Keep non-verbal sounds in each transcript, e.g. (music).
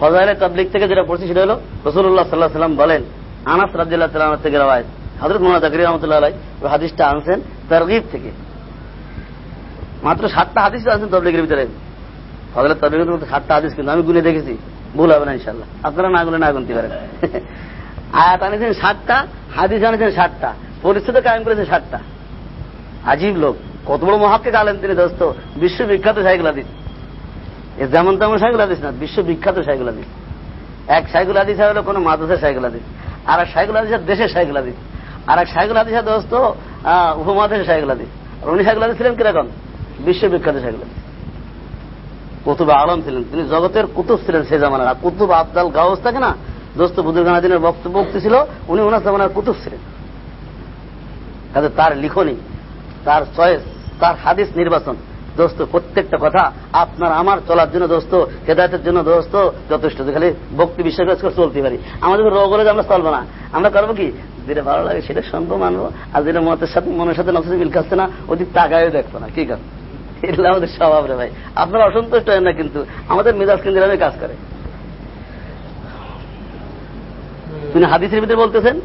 ফজাইলে তাবলিক থেকে যেটা পড়ছি সেটা হলো রসুল্লাহ সাল্লাহ সাল্লাম বলেন, আনাস রাজ্লাহ সাল্লাম থেকে রায় হজরত মোহাম্মদ জাকির রহমতুল্লাহ আলাই হাদিসটা আনছেন তারগিব থেকে। মাত্র সাতটা হাদিস আনছেন তবলিগের ভিতরে। ফজলের তবলিগের মধ্যে সাতটা হাদিস কিন্তু আমি গুনে দেখেছি। ভুল হবে না ইনশাল্লাহ আপনারা না গুনে না গুনতে পারেন। (laughs) আয়াত আনেছেন সাতটা, হাদিস আনেছেন সাতটা পরিস্থিতি কায়েম করেছেন সাতটা। আজীব লোক। কত বড় মহাক্কে গালেন তিনি দোস্ত। বিশ্ববিখ্যাত সাইকেল হাদিস যেমন তেমন সাইকেল হাদিস না, বিশ্ববিখ্যাত সাইকেল হাদিস। এক সাইকেল হাদিস হলো কোন মাদ্রাসার সাইকেল হাদিস, আর এক সাইকেল হাদিস দেশের সাইকেল হাদিস, আর এক সাইকেল হাদিস দোস্ত উপমহাদেশের সাইকেল হাদিস। আর উনি সাইকেল হাদিস ছিলেন কীরকম বিশ্ববিখ্যাত সাইকেল হাদিস। কুতুব আলম ছিলেন, তিনি জগতের কুতুব ছিলেন সে জামানার কুতুব আবদাল গাউস থাকে না, দোস্ত বুজুর্গানাদিনের বক্তব্য ছিল, উনি ওনার জামানার কুতুব ছিলেন। কাজে তার লিখনি, তার চয়েস, তার হাদিস নির্বাচন দোস্ত, প্রত্যেকটা কথা আপনার আমার চলার জন্য দোস্ত, হেদায়তের জন্য দোস্ত, যথেষ্ট। খালি ভক্তি বিশ্বাস করে চলতে পারি। আমাদের রোগ হলে আমরা চলবো না। আমরা করব কি? যেটা ভালো লাগে সেটা শুনব মানবো, আর যেটা মতের সাথে মনের সাথে নকশা মিল খাচ্ছে না ওদিক তাকায়ও দেখব না, কি কাজ এগুলো আমাদের স্বভাব রে ভাই। আপনারা অসন্তুষ্ট হয় না কিন্তু, আমাদের মেজাজ কিন্তু কাজ করে। তিনি হাদিসের ভিতরে বলতেছেন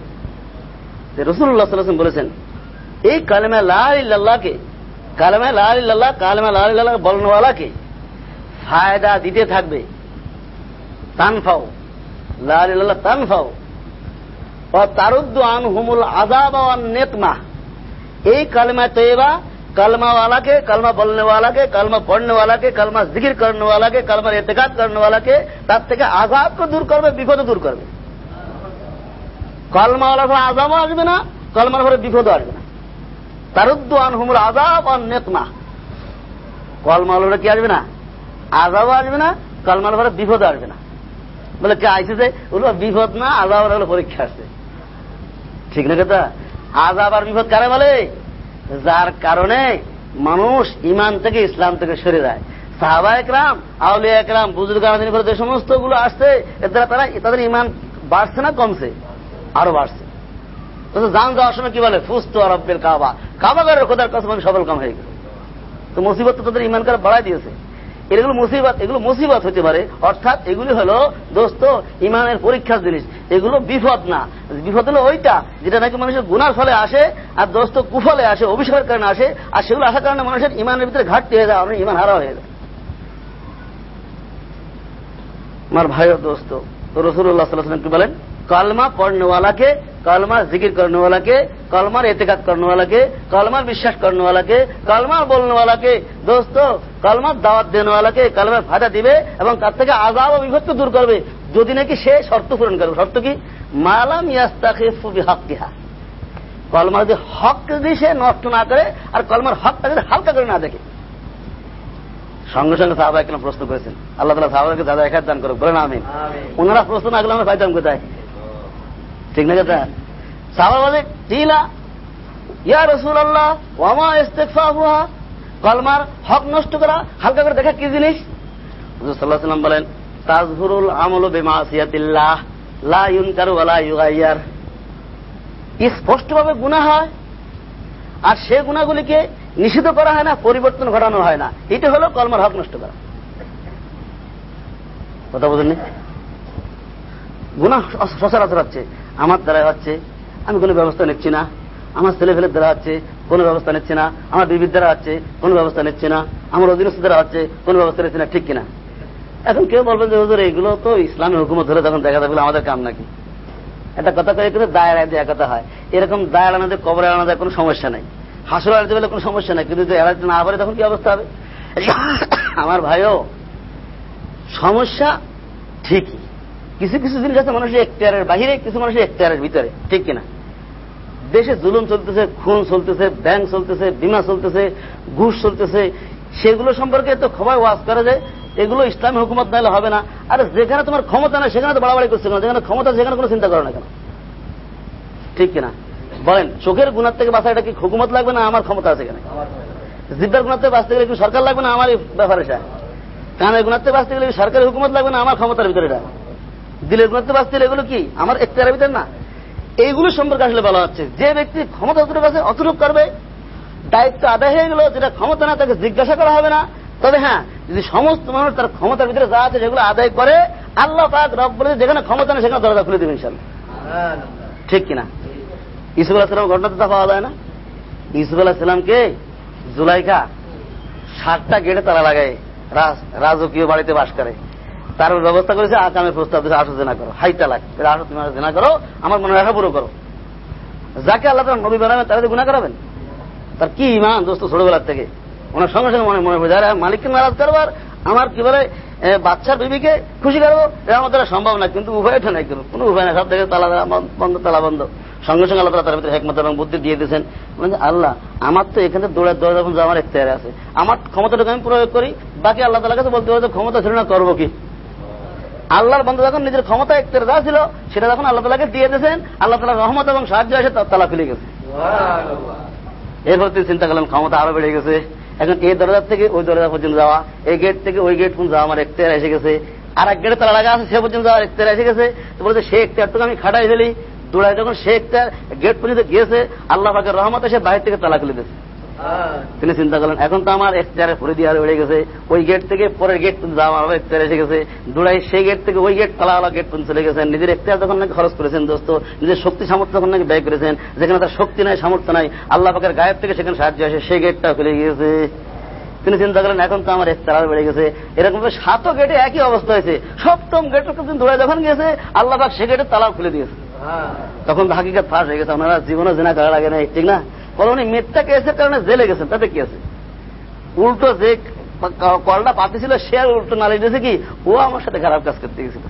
রসুল্লাহ বলেছেন, এই কালেমা লাল্লাহকে কালমে লাল ইল্লাল্লাহ, কালেমা লাল ইল্লাল্লাহ বর্ণওয়ালাকে ফায়দা দিতে থাকবে। তান ফাও লাল ইল্লাল্লাহ তান ফাও তারুদ্দ আন হুমুল আজাব নেতমা। এই কালেমায় তৈবা কালমাওয়ালাকে কালমা বলনেওয়ালাকে কালমা পড়নেওয়ালাকে কালমা জিকির করেনওয়ালাকে কালমার এতেকাত করেনওয়ালাকে তার থেকে আজাবকে দূর করবে, বিপদ দূর করবে। কালমাওয়ালা ফলে আজাবও আসবে না, কালমার ফলে বিপদও আসবে না। তারুদ্দু আজাব আর কি আসবে না? আজাবও আসবে না বিপদও আসবে না। বলে কে বিপদ না আজাব পরীক্ষা আসছে ঠিক না কথা? আজাব আর বিপদ কারে বলে? যার কারণে মানুষ ইমান থেকে ইসলাম থেকে সরে যায়। সাহাবা একরাম, আউলিয়া একরাম, বুজুর্গ যে সমস্তগুলো আসছে, এর তারা তাদের ইমান বাড়ছে না, কমছে? আরও বাড়ছে। জান যাওয়ার সময় কি বলে? ফুস্তু আর রব্বের কাবা। করে খোদার কথা আমি সফল কাম হয়ে গেল তো মুসিবত তো তাদের ইমান করে বাড়াই দিয়েছে। এগুলো মুসিবত এগুলো মুসিবত হতে পারে। অর্থাৎ এগুলি হল, দোস্ত ইমানের পরীক্ষার জিনিস। এগুলো বিপদ না। বিপদ হলো ওইটা, যেটা নাকি মানুষের গুনার ফলে আসে, আর দোস্ত কুফলে আসে অভিশাপের কারণে আসে, আর সেগুলো আসার কারণে মানুষের ইমানের ভিতরে ঘাটতি হয়ে যায় অনেক ইমান হারা হয়ে যায়। আমার ভাইয়ের দোস্ত, রসুল্লাহ সাল্লাহ কি বলেন? কালমা পর্ণওয়ালাকে কলমার জিকির করনেওয়ালাকে কলমার এতেকাত করনেওয়ালাকে কলমার বিশ্বাস করনেওয়ালাকে কলমার বলনওয়ালাকে। দোস্ত কলমার দাওয়াত দেনেওয়ালাকে কলমার ফাঁদা দিবে এবং তার থেকে আজাব ও বিভক্ত দূর করবে। যদি নাকি সে শর্ত পূরণ করবে। শর্ত কি? মালাম ইয়াস্তাকে ফুবি হক হকিহা কলমা যদি হক যদি সে নষ্ট না করে আর কলমার হকটা যদি হালকা করে না দেখে। সঙ্গে সঙ্গে সাহাবা প্রশ্ন করেছেন। আল্লাহ তালা সাহাবাকে দাদা একাধান দান করুক। বলেন আমি ওনারা প্রশ্ন না করলে আমরা পাইতাম কোথায় ঠিক না কথা সাহাবা বলে টিলা ইয়া রসুল আল্লাহ ওয়ামা ইস্তেকফা হুয়া কলমার হক নষ্ট করা, হালকা করে দেখা কি জিনিস? সাল্লাহ সাল্লাম বলেন, তাজহুরুল আমল বেমাসিয়াতিল্লাহ, লা ইউনকারু ওয়ালা ইউগাইয়ার। স্পষ্টভাবে গুণা হয়? আর সে গুণাগুলিকে নিষিদ্ধ করা হয় না, পরিবর্তন ঘটানো হয় না। এটা হলো কলমার হক নষ্ট করা। কথা বোঝেননি? গুণা সচরাচর হচ্ছে। আমার দ্বারা হচ্ছে, আমি কোনো ব্যবস্থা নিচ্ছি না। আমার ছেলে ফেলের দ্বারা হচ্ছে, কোনো ব্যবস্থা নিচ্ছে না। আমার বিবির দ্বারা হচ্ছে, কোনো ব্যবস্থা নিচ্ছে না। আমার অধীনস্থ দ্বারা হচ্ছে, কোনো ব্যবস্থা নিচ্ছে না। ঠিক কিনা? এখন কেউ বলবেন যে, হুজুর, এগুলো তো ইসলামী হুকুমত ধরে তখন দেখা যাবে আমাদের কাম নাকি? একটা কথা কয়ে কিন্তু দায়ের দিয়ে কথা হয়। এরকম দায়ের আনাদের কবরে আনা যায় কোনো সমস্যা নাই। হাসর আনতে পারলে কোনো সমস্যা নাই। কিন্তু এড়াতে না পারে, তখন কি অবস্থা হবে? (coughs) আমার ভাইও, সমস্যা ঠিকই। কিছু কিছু জিনিস আছে মানুষের এখতিয়ারের বাহিরে, কিছু মানুষের এখতিয়ারের ভিতরে, ঠিক কিনা? দেশে জুলুম চলতেছে, খুন চলতেছে, ব্যাংক চলতেছে, বিমা চলতেছে, ঘুষ চলতেছে, সেগুলো সম্পর্কে তো খবর ওয়াজ করা যায়, এগুলো ইসলামী হুকুমত নাহলে হবে না। আর যেখানে তোমার ক্ষমতা নাই, সেখানে তো বাড়াবাড়ি করছে না, যেখানে ক্ষমতা সেখানে কোনো চিন্তা করো না কেন? ঠিক কিনা? বলেন, চোখের গুণার থেকে বাঁচা এটা কি হুকুমত লাগবে না আমার ক্ষমতা আছে এখানে? জিব্বার গুণার থেকে বাঁচতে গেলে কি সরকার লাগবে না আমার ব্যাপারে এটা? কানের গুণার থেকে বাঁচতে গেলে সরকারি হুকুমত লাগবে না আমার ক্ষমতার ভিতরে এটা? দিলের থেকে বাঁচতে এগুলো কি? আমার একটার ভিতরে না। এইগুলো সম্পর্কে আসলে বলা হচ্ছে, যে ব্যক্তি ক্ষমতা অতটুকু আছে, অতটুক করবে। দায়িত্ব আদায় হয়ে গেল, যেটা ক্ষমতা না, তাকে জিজ্ঞাসা করা হবে না। তবে হ্যাঁ যদি সমস্ত মানুষ তার ক্ষমতার ভিতরে যা আছে সেগুলো আদায় করে, আল্লাহ পাক রব বলে যেখানে ক্ষমতা নেই, সেখানে দরজা খুলে দেবে ইনশাল্লাহ ঠিক কিনা? ইসুফ আলাহিসাম ঘটনা তো পাওয়া যায় না। ইসুফ আলাহিসামকে জুলাইখা ষাটটা গেটে তারা লাগায় রাজকীয় বাড়িতে বাস করে। তার ব্যবস্থা করেছে আকামের প্রস্তাব দিয়েছে, আসো জেনা করো হাই তালাক আসো তুমি জেনা করো, আমার মনে রাখা পুরো করো। যাকে আল্লাহ তার নবী বানাবেন, তারা গুণা করাবেন? তার কি ইমান দোস্ত ছোটবেলার থেকে? ওনার সঙ্গে সঙ্গে মনে মনে যারা মালিককে নারাজ করবার, আমার কি বলে বাচ্চার বিবিকে খুশি করব? এটা আমার দ্বারা সম্ভব না, কিন্তু উভয় উভয়টা নাই কোনো উভয় না সব থেকে তালা বন্ধ তালা বন্ধ। সঙ্গে সঙ্গে আল্লাহ তার ভিতরে হেকমত এবং বুদ্ধি দিয়ে দিয়েছেন। আল্লাহ, আমার তো এখানে দৌড়ার দৌড়া যখন আমার এখতিয়ারে আছে, আমার ক্ষমতাটাকে আমি প্রয়োগ করি, বাকি আল্লাহ তালার কাছে বলতে পারছে ক্ষমতা ছিল না, করব কি? আল্লাহর বন্ধু যখন নিজের ক্ষমতা একটের যা ছিল সেটা যখন আল্লাহ তালাকে দিয়ে দিয়েছেন আল্লাহ তালার রহমত এবং সাহায্য এসে তালা খুলে গেছে। এরপর তিনি চিন্তা করলাম ক্ষমতা আরও বেড়ে গেছে। এখন এই দরজার থেকে ওই দরজা পর্যন্ত যাওয়া এই গেট থেকে ওই গেট পর্যন্ত যাওয়া আমার একটার এসে গেছে। আর এক গেটে তালা লাগা আছে সে পর্যন্ত যাওয়ার একটার এসে গেছে। তো বলছে সে একটারটুকু আমি খাটাই ফেলি। দৌড়ায় যখন সে একটা গেট পর্যন্ত গিয়েছে আল্লাহ পাকের রহমত এসে বাইরে থেকে তালা খুলে দিয়েছে। তিনি চিন্তা করলেন এখন তো আমার এখতিয়ারে দিয়ে বেড়ে গেছে ওই গেট থেকে পরের গেট যাওয়া আমার এখতিয়ার এসে গেছে দৌড়াই সেই গেট থেকে ওই গেট তালাওয়ালা গেট পর্যন্ত চলে গেছেন নিজের এখতিয়ার যখন নাকি খরচ করেছেন দোস্ত নিজের শক্তি সামর্থ্য যখন নাকি ব্যয় করেছেন যেখানে তার শক্তি নাই সামর্থ্য নাই আল্লাহ পাকের গায়েব থেকে সেখানে সাহায্য আসে সেই গেটটা খুলে গিয়েছে। তিনি চিন্তা করলেন এখন তো আমার এখতার বেড়ে গেছে। এরকম সাতও গেটে একই অবস্থা হয়েছে। সপ্তম কিন্তু দৌড়ে যখন গেছে আল্লাহ পাক সে গেটের তালাও খুলে দিয়েছে। তখন হাকিকাত ফাঁস হয়ে গেছে আপনারা জীবনে জেনা করা লাগে না ঠিক না? বলো উনি মিথ্যা কেসের কারণে জেলে গেছেন, তাতে কি আছে? উল্টো যে কলটা পাতি ছিল, সে উল্টো নালিশ দিয়েছে কি, ও আমার সাথে খারাপ কাজ করতে গেছিল।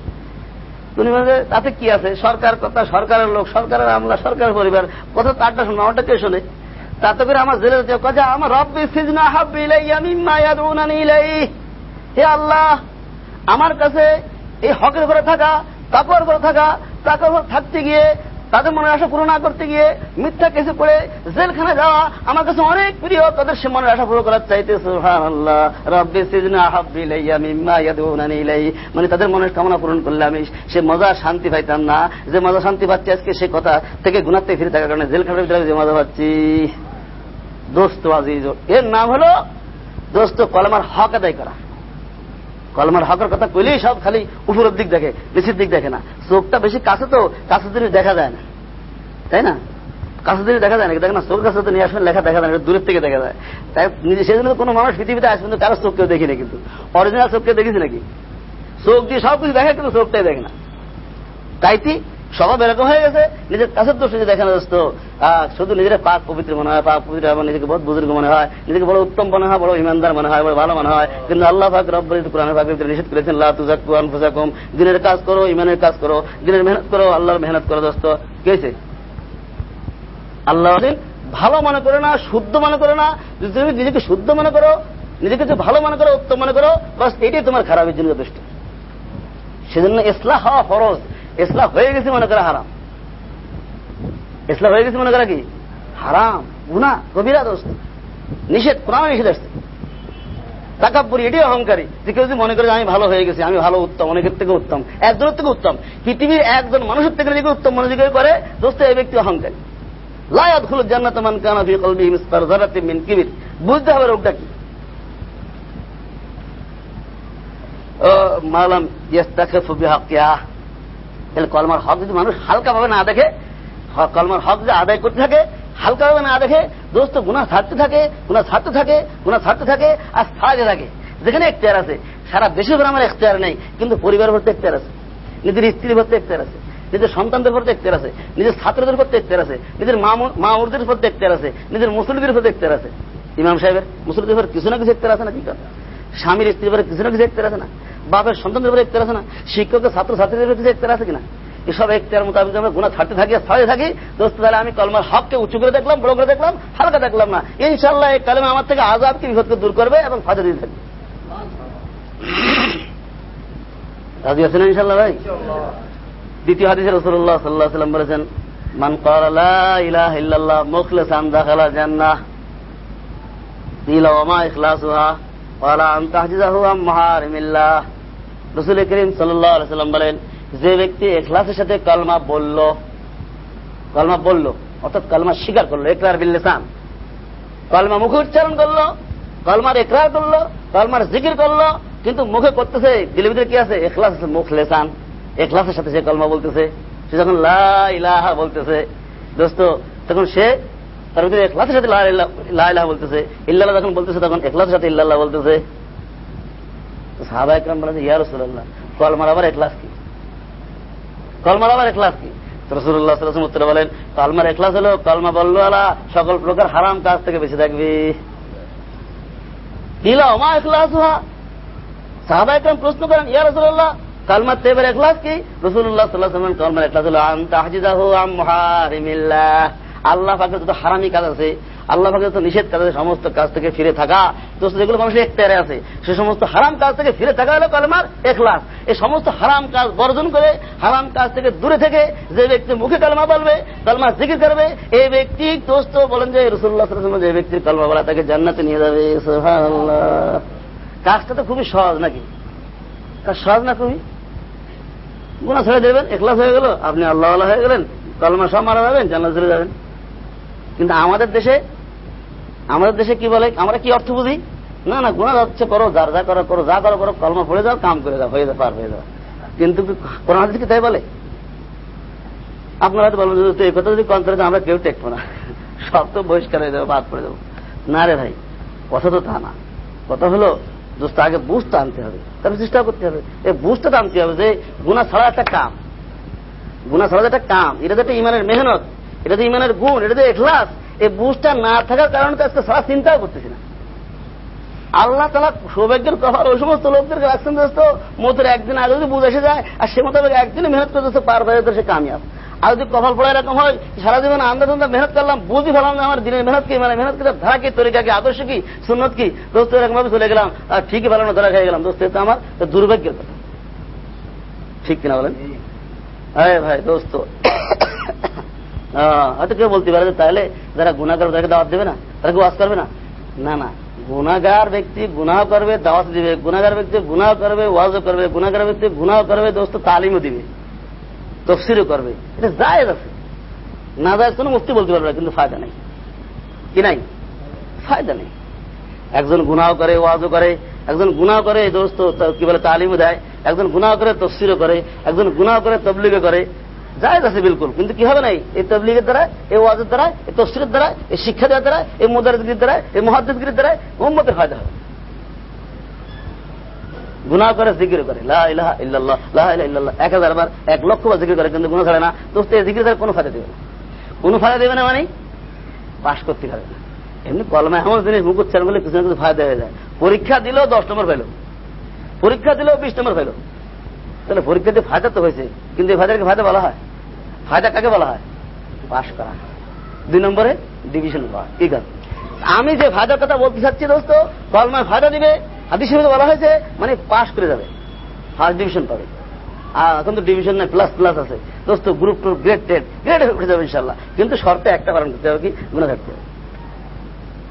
তুমি মানে তাতে কি আছে? সরকার কথা, সরকারের লোক, সরকারের আমলা সরকারের পরিবার, কথা তারটা শুনব, আমারটা কে শোনে? তাতে করে আমার জেলে কথা আমার রব্বি সিজনা হাব্বি আমি মায়াদুনানি ইলাই হে আল্লাহ, আমার কাছে এই হকের ঘরে থাকা, তাকওয়ার ঘরে থাকা, তাকওয়ার ঘরে থাকতে গিয়ে তাদের মনের আশা পূরণ না করতে গিয়ে মিথ্যা কেসে পড়ে জেলখানে যাওয়া আমার কাছে অনেক প্রিয়। তাদের সে মনের আশা পূরণ করার চাইতে মানে তাদের মনের কামনা পূরণ করলে আমি সে মজা শান্তি পাইতাম না। যে মজা শান্তি পাচ্ছি আজকে সে কথা থেকে গুণাতে ফিরে থাকার কারণে জেলখানার ভিতরে যে মজা পাচ্ছি। দোস্ত আজিজ, এর নাম হলো দোস্ত কলমার হক আদায় করা। কলমার হকের কথা কইলেই সব খালি উপরের দিক দেখে, নিচের দিক দেখে না। চোখটা বেশি কাছে তো কাছে জিনিস দেখা যায় না। তাই না? কাছে জিনিস দেখা যায় না দেখে না, চোখ কাছে তো নিয়ে আসবেন লেখা দেখা যায় না দূরের থেকে দেখা যায়। তাই নিজে সেজন্য কোনো মানুষ পৃথিবীতে আসবেন কারও চোখ কেউ দেখি না কিন্তু। অরিজিনাল চোখ কেউ দেখিস নাকি? চোখ দিয়ে সব কিছু দেখে কিন্তু চোখটাই দেখে না। তাইতি স্বভাব এরকম হয়ে গেছে, নিজের কাছের দোষ নিজে দেখে দোস্ত। শুধু নিজের পাক পবিত্র মনে হয় পাক পবিত্র আমার নিজেকে বহুত বুজুর্গ মনে হয়, নিজেকে বড় উত্তম মনে হয়, বড় ইমানদার মনে হয়, বড় ভালো মনে হয়। কিন্তু আল্লাহ পাক রব্বর কোরআনের পাক নিষেধ করেছেন, লা তুজাক্কু আনফুসাকুম। দিনের কাজ করো, ইমানের কাজ করো, দিনের মেহনত করো, আল্লাহর মেহনত করো দোস্ত। কেছে আল্লাহ ভালো মনে করে না, শুদ্ধ মনে করে না। যদি তুমি নিজেকে শুদ্ধ মনে করো, নিজেকে যে ভালো মনে করো, উত্তম মনে করো, বাস এটাই তোমার খারাপের জন্য যথেষ্ট। সেজন্য ইসলাহ হওয়া ফরজ। ইসলাম হয়ে গেছে মনে করা হারাম। ইসলাম হয়ে গেছে মনে করা কি? হারাম। গুনা কবিরা দোস্ত নিষেধ, কোরআন নিষেধ আসছে তাকাপুরি এটি অহংকারী। যে কেউ যদি মনে করে আমি ভালো হয়ে গেছি, আমি ভালো, উত্তম, অনেকের থেকে উত্তম। একজনের থেকে উত্তম। পৃথিবীর একজন মানুষের থেকে নিজেকে উত্তম মনোযোগ করে দোস্ত, এই ব্যক্তি অহংকারী। লায়াত হল জান্নাত মান কানা ফি কলবি মিসকার যারাতে মিন কিবির। বুঝতে হবে রোগটা কি? মালাম তাহলে কলমার হক যদি মানুষ হালকাভাবে না দেখে কলমার হক যে আদায় করতে থাকে, হালকাভাবে না দেখে, দোস্ত গুণা ছাড়তে থাকে গুণা ছাড়তে থাকে গুণা ছাড়তে থাকে, আর ছাড়তে থাকে। যেখানে এখতিয়ার আছে, সারা দেশের উপর আমার এখতিয়ার নেই, কিন্তু পরিবার ভর্তি এখতিয়ার আছে, নিজের স্ত্রীর ভর্তি এখতিয়ার আছে। নিজের সন্তানদের প্রতি এখতিয়ার আছে নিজের ছাত্রদের প্রতি এখতিয়ার আছে নিজের মা উর্দের প্রতি এখতিয়ার আছে নিজের মুসলিমদের প্রতি এখতিয়ার আছে ইমাম সাহেবের মুসলিমদের উপর কিছু না কিছু এখতিয়ার আছে না কি স্বামীর স্ত্রীর উপরে কিছু না কিছু এখতিয়ার আছে না? বাপের সন্তানদের উপরে এখতিয়ার আছে না? শিক্ষকের ছাত্র ছাত্রীদের উপরে কিছু এখতিয়ার আছে কিনা? এসব এখতিয়ার মোতাবেক আমরা গুণা ছাড়তে থাকি ছাড়তে থাকি। দোস্ত, তাহলে আমি কলমার হককে উঁচু করে দেখলাম, বড় করে দেখলাম, হালকা দেখলাম না। ইনশাল্লাহ এই কালেমা আমার থেকে আজাদকে, বিপদকে দূর করবে এবং ফাজা দিতে থাকবে রাজি আছেন ইনশাল্লাহ ভাই? দ্বিতীয় হাদিসে রসুল্লাহ সাল্লাহ সাল্লাম বলেছেন, মান ইলাহ মুখলেসান দাখালা জান্নাহ। মাহারিমিল্লাহ। রসুল করিম বলেন, যে ব্যক্তি সাথে কালমা বলল কালমা বলল, অর্থাৎ কালমা স্বীকার করল কালমা মুখ উচ্চারণ করল, কলমার একরার করল, কলমার জিকির করল, কিন্তু মুখে করতেছে, দিলের ভিতরে কি আছে? এখলাস মুখ লেসান এখলাসের সাথে সে কলমা বলতেছে, সে যখন লা ইলাহা বলতেছে, দোস্ত, তখন সে তার ভিতরে এখলাসের সাথে লা ইলাহা বলতেছে, ইল্লাল্লাহ যখন বলতেছে, তখন এখলাসের সাথে ইল্লাল্লাহ বলতেছে। সাহাবা বলেছে ইয়া রসুল্লাহ কলমার আবার এখলাস কি? কলমার আবার এখলাস কি? রসুল্লাহ বলেন, কলমার এখলাস হলো, কলমা বলল, আলা, সকল প্রকার হারাম কাজ থেকে বেঁচে থাকবি। কিলা অমা এখলাস হওয়া সাহাবা প্রশ্ন করেন, ইয়া রসুল্লাহ কালমার তেবের এখলাস কি? রসুল্লাহ সাল্লাহ কলমার এখলাস হলো আম তাহজিদাহু আম আল্লাহ পাকের যত হারামি কাজ আছে, আল্লাহ পাকের যত নিষেধ কাজ আছে, সমস্ত কাজ থেকে ফিরে থাকা, দোস্ত, যেগুলো মানুষের একটারে আছে, সে সমস্ত হারাম কাজ থেকে ফিরে থাকা হলো কলমার এখলাস। এই সমস্ত হারাম কাজ বর্জন করে, হারাম কাজ থেকে দূরে থেকে যে ব্যক্তি মুখে কালমা বলবে, কালমা জিকির করবে এই ব্যক্তি, দোস্ত, বলেন যে রসুল্লাহ সাল্লাম যে ব্যক্তির কালমা বলা, তাকে জান্নাতে নিয়ে যাবে। কাজটা তো খুবই সহজ নাকি? সহজ না খুবই? গুণা ছেড়ে দেবেন একলাস হয়ে গেল, আপনি আল্লাহ আল্লাহ হয়ে গেলেন, কলমা সব মারা যাবেন, জান্নাত ছেড়ে যাবেন। কিন্তু আমাদের দেশে আমাদের দেশে কি বলে, আমরা কি অর্থ বুঝি? না না গুণা যাচ্ছে করো, যার যা করো করো, যা করো করো, কলমা পড়ে যাও, কাম করে যাও হয়ে যাও, পার হয়ে যাও। কিন্তু কোন হাদিস কি তাই বলে? আপনারা হয়তো বলবেন এই কথা যদি কন্ত্রে আমরা কেউ টেকবো না। সব তো বহিষ্কার হয়ে যাব, বাদ পড়ে যাব। না রে ভাই, কথা তো তা না। কথা হলো দোস্ত, আগে বুঝটা আনতে হবে। তারপর চেষ্টা করতে হবে। এই বুঝটা আনতে হবে যে গুণা ছাড়া একটা কাম। গুণা ছাড়া একটা কাম, এটা একটা ইমানের মেহনত, এটা ইমানের গুণ, এটা তো এখলাস এই বুঝটা না থাকার কারণে তো আজকে সারা চিন্তাও করতেছি না। আল্লাহ তালা সৌভাগ্যের কপাল ওই সমস্ত লোকদেরকে রাখছেন দোস্ত, মতের একদিন আগে যদি বুঝ এসে যায়, আর সে মোতাবেক একদিনে মেহনত করতেছে পার হয়ে সে কামিয়াব। আর যদি কপাল পড়ে এরকম হয় সারা জীবন আন্দা ধন্দা মেহনত করলাম বুঝি ফেলাম যে আমার দিনের মেহনত কি? মানে মেহনত করে ধারা কি? তরিকা কি? আদর্শ কি? সুন্নত কি? দোস্ত এরকম ভাবে চলে গেলাম আর ঠিকই ফেলানো ধরা খেয়ে গেলাম। দোস্ত তো আমার দুর্ভাগ্যের কথা। ঠিক কিনা বলেন? হ্যাঁ ভাই দোস্ত। (coughs) হয়তো কেউ বলতে পারে তাহলে যারা গুণা করবে তাদেরকে দাওয়াত দেবে না? তারা কি ওয়াজ করবে না? না না। গুণাগার ব্যক্তি গুনাহ করবে দাওয়াত দিবে। গুণাগার ব্যক্তি গুনাহ করবে ওয়াজও করবে। গুণাগার ব্যক্তি গুনাহ করবে দোস্ত তালিমও দিবে। তফসিরও করবে। এটা জায়েজ আছে। না যায় কোনো মুক্তি বলতে পারবে কিন্তু ফায়দা নেই। কি নাই? ফায়দা নেই। একজন গুনাহ করে, ওয়াজও করে, একজন গুনাহ করে দোস্ত কি বলে, তালিমও দেয়। একজন গুনাহ করে, তফসিরও করে। একজন গুনাহ করে, তবলিগও করে। জায়জ আছে বিলকুল, কিন্তু কি হবে নাই? এই তবলিগের দ্বারা এই ওয়াজের দ্বারা এই তফসিরের দ্বারা এই শিক্ষা দেওয়ার দ্বারা এই মোদারদগির দ্বারা এই মহাদ্দিসগিরির দ্বারা মোহাম্মতের ফায়দা হবে। গুনাহ করে জিকির করে। এক হাজার বার, এক লক্ষ বার জিকির করে, কিন্তু গুণা ছাড়ে না। দোস্ত, এই জিকির দ্বারা কোনো ফায়দা দেবে না। কোনো ফায়দা দেবে না মানে? পাশ করতে পারবে না। এমনি কলমে এমন জিনিস মুখ উচ্চারণ করলে কিছু না কিছু ফায়দা হয়ে যায়। পরীক্ষা দিলেও দশ নম্বর পেল পরীক্ষা দিলেও বিশ নম্বর পেল তাহলে পরীক্ষাতে ফায়দা তো হয়েছে, কিন্তু এই ফায়দাকে ফায়দা বলা হয়? ফায়দা কাকে বলা হয়? পাশ করা। দুই নম্বরে ডিভিশন পাওয়া ঠিক আছে আমি যে ফায়দার কথা বলতে চাচ্ছি দোস্ত কলমায় ফায়দা দিবে হাদিস বলা হয়েছে মানে পাশ করে যাবে। ফার্স্ট ডিভিশন পাবে। এখন তো ডিভিশন নাই প্লাস প্লাস আছে। দোস্ত গ্রুপ টু গ্রেড টেড গ্রেড উঠে যাবে ইনশাল্লাহ কিন্তু শর্তে একটা পালন করতে হবে কি? গুণা থাকতে হবে।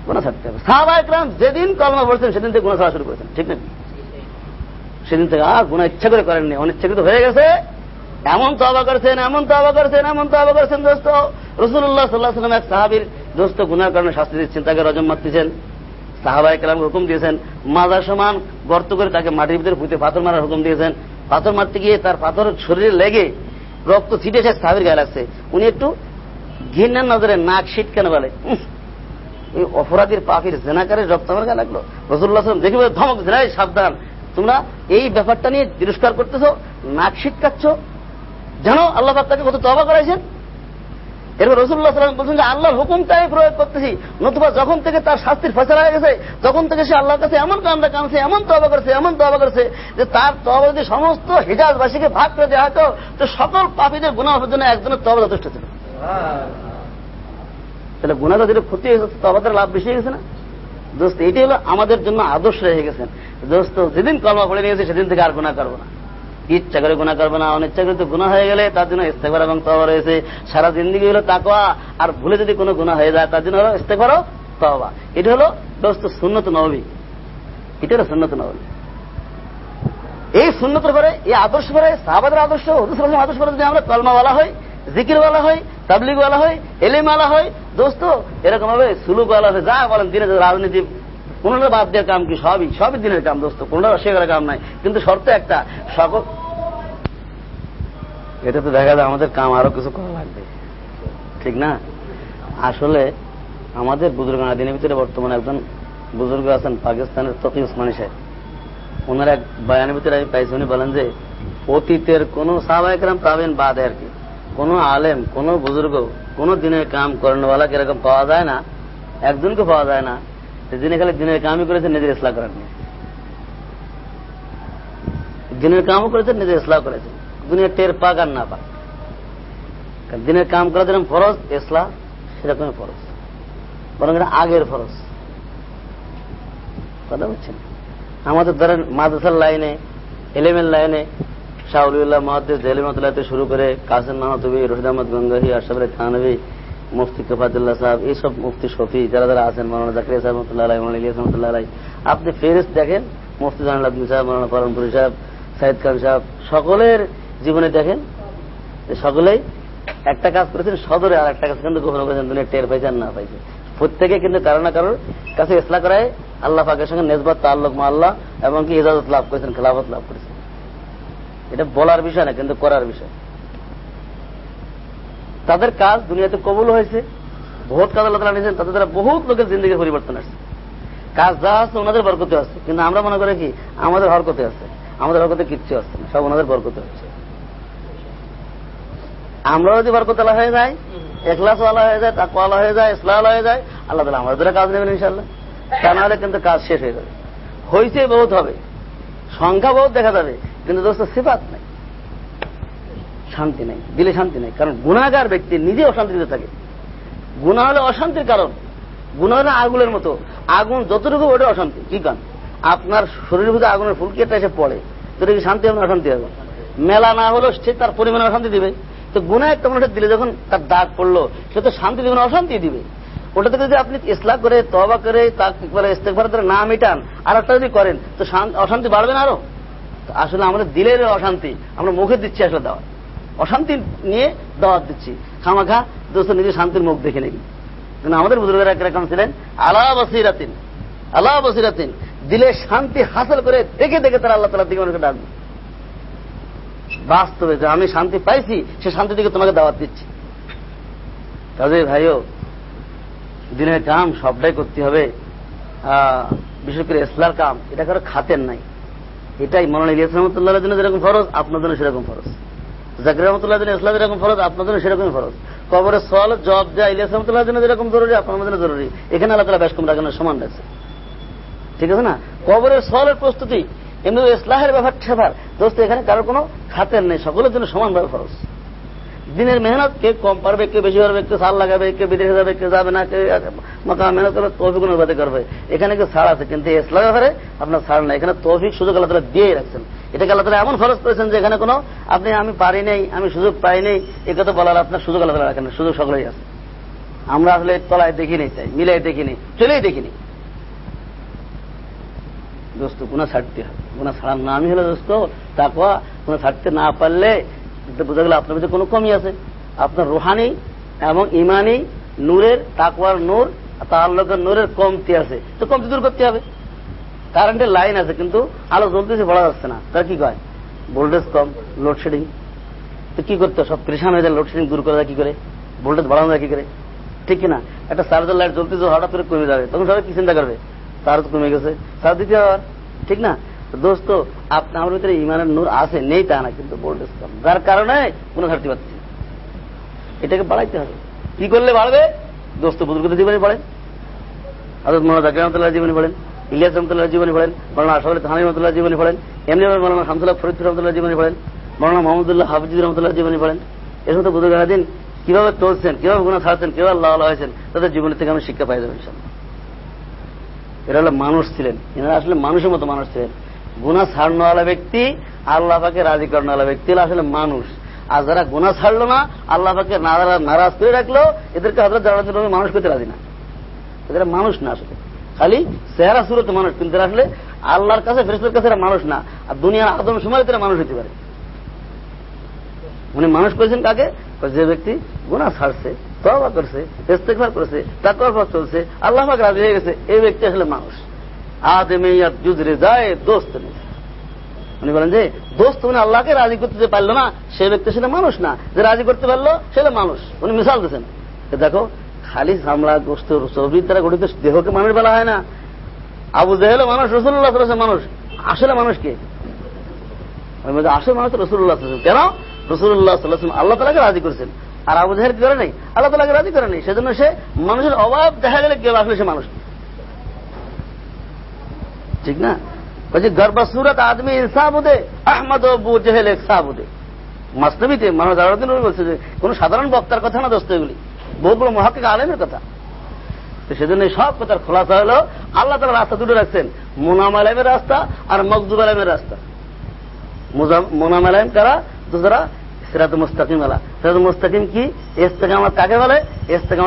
গুণা থাকতে হবে। সাহাবা একরাম যেদিন কলমা পড়ছেন, সেদিন থেকে গুণা ছাড়া শুরু করেছেন। ঠিক না? সেদিন থেকে আর গুণা ইচ্ছা করে করেননি। অনিচ্ছাকৃত হয়ে গেছে। এমন তবা করছেন, এমন তবা করছেন, এমন তবা করছেন, দোস্ত। রসুল্লাহ সাল্লাহ সাল্লাম এক সাহাবির, দোস্ত গুনার কারণে শাস্তি দিচ্ছেন, তাকে রজম মারতেছেন। সাহাবাই কালাম হুকুম দিয়েছেন, মাজার সমান গর্ত করে তাকে মাটির ভিতরে পুঁতে পাথর মারার হুকুম দিয়েছেন। পাথর মারতে গিয়ে তার পাথর শরীরে লেগে রক্ত ছিটে এসে সাহাবির গায়ে লাগছে। উনি একটু ঘৃণার নজরে নাক শীত কেন বলে? ওই অপরাধীর পাখির জেনাকারের রক্ত আমার গায়ে লাগল। রসুল্লাহ দেখে ধমক জেনাই সাবধান। তোমরা এই ব্যাপারটা নিয়ে তিরস্কার করতেছ, নাক শীত কাটছ জানো, আল্লাহ তাকে কত তবা করাইছেন? এরপর রসুল্লাহ সাল্লাম বলছেন যে আল্লাহর হুকুমটাই প্রয়োগ করতেছি। নতুবা যখন থেকে তার শাস্তির ফেসলা হয়ে গেছে তখন থেকে সে আল্লাহর কাছে এমন কান্দা কানছে এমন তবা করছে, এমন তবা করছে যে তার তবা যদি সমস্ত হিজাজবাসীকে ভাগ করে দেওয়া হতো, তো সকল পাপীদের গুণা হওয়ার জন্য একজনের তবা যথেষ্ট ছিল। তাহলে গুণাটা যেটা ক্ষতি হয়ে গেছে তবাদের লাভ বেশি হয়ে গেছে না? দোস্ত এটি হলো আমাদের জন্য আদর্শ হয়ে গেছেন দোস্ত, যেদিন কলমা পড়ে নিয়েছে, সেদিন থেকে আর গুণা করব না। ইচ্ছা করে গুণা করবে না অনিচ্ছা করে গুণা হয়ে গেলে তার জন্য ইস্তেফার এবং তবা রয়েছে। সারা জিন্দিগি হলো তাকোয়া আর ভুলে যদি কোনো গুণা হয়ে যায়, তার জন্য হলো ইস্তেফারও তবা এটা হলো দোস্ত সুন্নত নবী। এটা হলো সুন্নত নবী। এই সুন্নতের পরে, এই আদর্শ পরে, সাহাবাদের আদর্শ হদুসলাম আদর্শ পরে যদি আমরা কলমা বলা হয় জিকির বলা হয় তাবলিগ বলা হয় এলিম আলা হয় দোস্ত এরকম ভাবে সুলুক বলা হয় যা বলেন, দিনে রাজনীতি কোনটা বাদ দেওয়ার কাম কি? সবই সবই দিনের কাম, দোস্ত। কোনটা অস্বীকারের কাম নাই। কিন্তু শর্ত একটা, সকল এটা তো দেখা যায় আমাদের কাম আরও কিছু করা লাগবে। ঠিক না? আসলে আমাদের বুজুর্গ দিনের ভিতরে বর্তমানে একজন বুজুর্গ আছেন, পাকিস্তানের তকি উসমানী সাহেব। ওনার এক বয়ানের ভিতরে আমি পাইছি, উনি বলেন যে, অতীতের কোন সাহবাহাম পাবেন বাদে আর কি। কোন আলেম, কোন বুজুর্গ কোন দিনের কাম করেনওয়ালা কীরকম পাওয়া যায় না? একজনকে পাওয়া যায় না। যিনি খালি দিনের কামই করেছেন, নিজের ইসলাম করেননি দিনের কামও করেছেন, নিজের ইসলাম করেছেন। দুনিয়া টের পাক আর না পাক। দিনের কাম করা যেরকম ফরজ ইসলাম সেরকমই ফরজ। বরং এটা আগের ফরজ। কথা বুঝছেন আমাদের ধরেন মাদ্রাসার লাইনে, এলেমের লাইনে শাহুল্লাহ মহাদ্দেশ দেলিমতুল্লাহ শুরু করে কাসেম মাহতুবি, রশিদ আহমদ গঙ্গাহি আশাফরে থানবী মুফতি কফাতুল্লাহ সাহেব এইসব মুফতি শফি যারা যারা আছেন, মৌলানা জাকরিয়া সাহেব মতুল্লাহ আলাই মৌলানা ইলিয়াস রহমতুল্লাহ আলাই আপনি ফেরিস দেখেন, মুফতি আব্দুল সাহেব, মৌলানা করমপুরি সাহেব সাইদ খান সাহেব, সকলের জীবনে দেখেন সকলেই একটা কাজ করেছেন সদরে আর একটা কাজ কিন্তু গোপন করেছেন দুনিয়া টের পাইছে আর না পাইছে প্রত্যেকে কিন্তু কারও না কারোর কাছে ইসলা করায় আল্লাহ পাকের সঙ্গে নেজবাত তাল্লুক আল্লাহ এবং কি ইজাজত লাভ করেছেন, খেলাফত লাভ করেছেন। এটা বলার বিষয় না, কিন্তু করার বিষয়। তাদের কাজ দুনিয়াতে কবুল হয়েছে, বহুত কাজ আল্লাহ তালা নিয়েছেন তাদের দ্বারা বহুত লোকের জিন্দগির পরিবর্তন আসছে। কাজ যা আছে ওনাদের বরকতে আসছে, কিন্তু আমরা মনে করি কি, আমাদের হরকতে আছে আমাদের হরকতে কিচ্ছু আসছে না, সব ওনাদের বরকতে হচ্ছে আমরা যদি বরকতলা হয়ে যাই, এখলাসওয়ালা হয়ে যায়, তাকওয়ালা হয়ে যায় ইসলামওয়ালা হয়ে যায়, আল্লাহ তালা আমাদের দ্বারা কাজ নেবেন ইনশাল্লাহ তা নাহলে কিন্তু কাজ শেষ হয়ে যাবে। হয়েছে বহুত হবে, সংখ্যা বহুত দেখা যাবে, কিন্তু দোস্ত, সিফাত নাই। শান্তি নাই, দিলে শান্তি নাই। কারণ গুণাগার ব্যক্তি নিজে অশান্তিতে থাকে। গুণা হলে অশান্তির কারণ। গুণা হলে আগুনের মতো। আগুন যতটুকু ওটা অশান্তি। কি কারণ? আপনার শরীরের ভিতরে আগুনের ফুলকিটা এসে পড়ে। তো কি শান্তি হবে অশান্তি হবে? মেলা না হলেও সে তার পরিমাণে অশান্তি দিবে। তো গুণা একটা মানুষের দিলে যখন তার দাগ পড়ল, সে তো শান্তি দিবে না, অশান্তি দিবে। ওটা থেকে যদি আপনি ইসলাম করে তবা করে ইস্তেকবার করে না মিটান আর একটা যদি করেন, তো অশান্তি বাড়বে না আরও? আসলে আমাদের দিলের অশান্তি। আমরা মুখে দিচ্ছি আসলে দেওয়া অশান্তি নিয়ে দাওয়াত দিচ্ছি। খামাখা, দোস্ত, নিজের শান্তির মুখ দেখে নেই। কিন্তু আমাদের বুজুর্গের একরকম ছিলেন আল্লাহ বসিরাতিন আল্লাহ বসিরাতিন, দিলে শান্তি হাসিল করে দেখে দেখে তারা আল্লাহ তালা দিকে মানুষকে ডাকবে বাস্তবে যে আমি শান্তি পাইছি, সে শান্তি দিকে তোমাকে দাওয়াত দিচ্ছি। কাজে ভাইও, দিনের কাম সবটাই করতে হবে। বিশেষ করে ইসলার কাম, এটা কারও খাতেন নাই। এটাই মনে ইলিয়াস রহমতুল্লাহ জন্য যেরকম ফরজ, আপনার জন্য সেরকম ফরজ। জাকির রহমতুল্লাহ জন্য ইসলাম যেরকম ফরজ, আপনার জন্য সেরকমই ফরজ। কবরের সওয়াল, জবাব দেওয়া ইলিয়াস রহমতুল্লাহ জন্য যেরকম জরুরি, আপনার জন্য জরুরি। এখানে আল্লাহ তালা বেশ কম রাখানোর সমান রাখছে ঠিক আছে না? কবরের সওয়ালের প্রস্তুতি, কিন্তু ইসলাহের ব্যাপার ঠেবার দোস্ত, এখানে কারোর কোনো খাতের নেই, সকলের জন্য সমানভাবে ফরজ। দিনের মেহনত, কে কম পারবে, কে বেশি পারবে কেউ সার লাগাবে, কে বিদেশে যাবে, কে যাবে না, কে মাকা মেহনত করবে তৌফিক অনুবাদে করবে। এখানে কেউ ছাড় আছে? কিন্তু ইসলাম ব্যাপারে আপনার সার নাই। এখানে তৌফিক সুযোগ আল্লাহ তালা দিয়েই রাখছেন। এটাকে আল্লাহ তালা এমন খরচ করেছেন যে এখানে কোনো, আপনি আমি পারি নেই, আমি সুযোগ পাই নেই, এ কথা বলার আপনার সুযোগ আল্লাহ তালা রাখেন সুযোগ সকলেই আছে। আমরা আসলে তলায় দেখিনি চাই মিলাই দেখিনি, চলেই দেখিনি। দোস্ত গুণা ছাড়তে হবে গুণা ছাড়ার নামই হলো দোস্ত, তাকওয়া গুণা ছাড়তে না পারলে বোঝা গেল আপনার ভিতরে কোনো কমি আছে। আপনার রোহানি এবং ইমানি, নূরের, তাকওয়ার নূর তার লোকের নূরের কমতি আছে। তো কমতি দূর করতে হবে। কারেন্টের লাইন আছে, কিন্তু আলো জ্বলতেছে, বলা যাচ্ছে না। তার কি কয়? ভোল্টেজ কম লোডশেডিং তো কি করতে সব পরিশান হয়ে যায় লোডশেডিং দূর করা যায় কি করে? ভোল্টেজ বাড়ানো যায় কি করে? ঠিক কিনা? একটা চার্জার লাইট জ্বলতেছে, হঠাৎ করে কমে যাবে। তখন সবাই কি চিন্তা করবে? তো কমে গেছে। তার দিতে হবে ঠিক না? দোস্ত আপনার আমার ভিতরে ইমানের নূর আছে, নেই তা না, কিন্তু ভোল্টেজ কম। যার কারণে কোনো ঘাটতি পাচ্ছি এটাকে বাড়াইতে হবে। কি করলে বাড়বে? দোস্ত বুজুর্গদের জীবনে পড়েন। হজরত মোহাম্মদ জাকির রহমতুল্লাহ জীবনে পড়েন। ইলিয়াস রহমতুল্লাহ জীবনে পড়েন, মৌলানা আশাফ থানি রহমতুল্লাহ জীবনে পড়েন, এমনি মৌলানা হামদুল্লাহ ফরিদ রহমতুল্লাহ জীবনে পড়েন, মৌলানা মোহাম্মদুল্লাহ হাফিজ রহমতুল্লাহ জীবনে পড়েন। এর মতো বুজুর্গ দিন কীভাবে চলছেন কীভাবে গুণা ছাড়ছেন কীভাবে আল্লাহ আল্লাহ হয়েছেন, তাদের জীবনের থেকে আমি শিক্ষা পাই যাবেন এরা হলো মানুষ ছিলেন, এনারা আসলে মানুষের মতো মানুষ ছিলেন। গুণা ছাড়নেওয়ালা ব্যক্তি আল্লাহ পাকে রাজি করানোওয়ালা ব্যক্তি আসলে মানুষ। আর যারা গুণা ছাড়লো না, আল্লাহ পাকে নারাজ করে রাখল, এদেরকে হজরত জানার জন্য মানুষ করতে রাজি না। এদের মানুষ না আসলে। খালি চেহারা সুরত মানুষ, কিন্তু আসলে আল্লাহর কাছে ফেরেস্তের কাছে মানুষ না। আর দুনিয়ার আদম সময় তারা মানুষ হতে পারে। উনি মানুষ করেছেন কাকে? যে ব্যক্তি গুণা ছাড়ছে তবা করছে ইস্তেকবার করেছে পথ চলছে, আল্লাহ রাজি হয়ে গেছে, এই ব্যক্তি আসলে মানুষ। আদমিয়াত জুজরে যায় দোস্ত উনি বলেন যে, দোস্ত উনি আল্লাহকে রাজি করতে যে পারল না, সে ব্যক্তি সেটা মানুষ না। যে রাজি করতে পারল সেটা মানুষ। উনি মিশাল দিচ্ছেন দেখো খালি সামলা গোস্ত চর্বির দ্বারা গঠিত দেহকে মানুষ বলা হয় না। আবু জেহেল মানুষ, রসুল্লাহ মানুষ। আসলে মানুষ কে? আসলে মানুষ রসুল্লাহ কেন? রসুল্লাহ সাল্লাহ আল্লাহ তালাকে রাজি করেছেন। আর আবু জাহের কি করে নেই? আল্লাহ তালাকে রাজি করে নেই। সেজন্য সে মানুষের অভাব দেখা গেলে কেউ আসলে সে মানুষ। ঠিক না? বলছি গর্বসুরত আদমি ইনসাবুদে, আহমদ বু জেহেল একসাবুদে। মাস্তবিতে মানুষ দারুদ্দিন বলছে যে, কোন সাধারণ বক্তার কথা না দোস্ত এগুলি। বহু বড় মহাকিক আলেমের কথা। তো সেজন্য সব কথার খোলাসা হলো, আল্লাহ তালা রাস্তা দুটো রাখছেন, মোনাম আলাইমের রাস্তা আর মকজুব আলাইমের রাস্তা। মোনাম আলাইম কারা? তো যারা সিরাত মুস্তাকিম আলা। সিরাত মুস্তাকিম কি? এস থেকে আমার কাকে বলে? এস থেকে